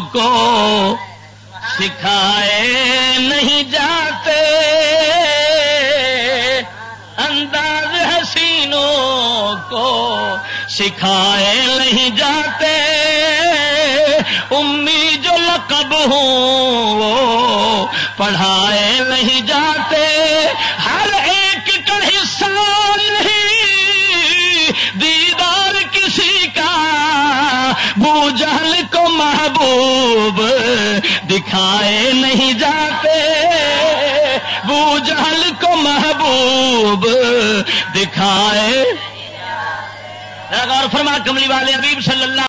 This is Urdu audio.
کو سکھائے نہیں جاتے۔ انداز حسینوں کو سکھائے نہیں جاتے۔ امی جو لقب ہوں وہ پڑھائے نہیں جاتے۔ بو جہل کو محبوب دکھائے نہیں جاتے۔ بو جہل کو محبوب دکھائے۔ غور فرما، کملی والے حبیب صلی اللہ